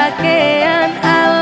pakaian ala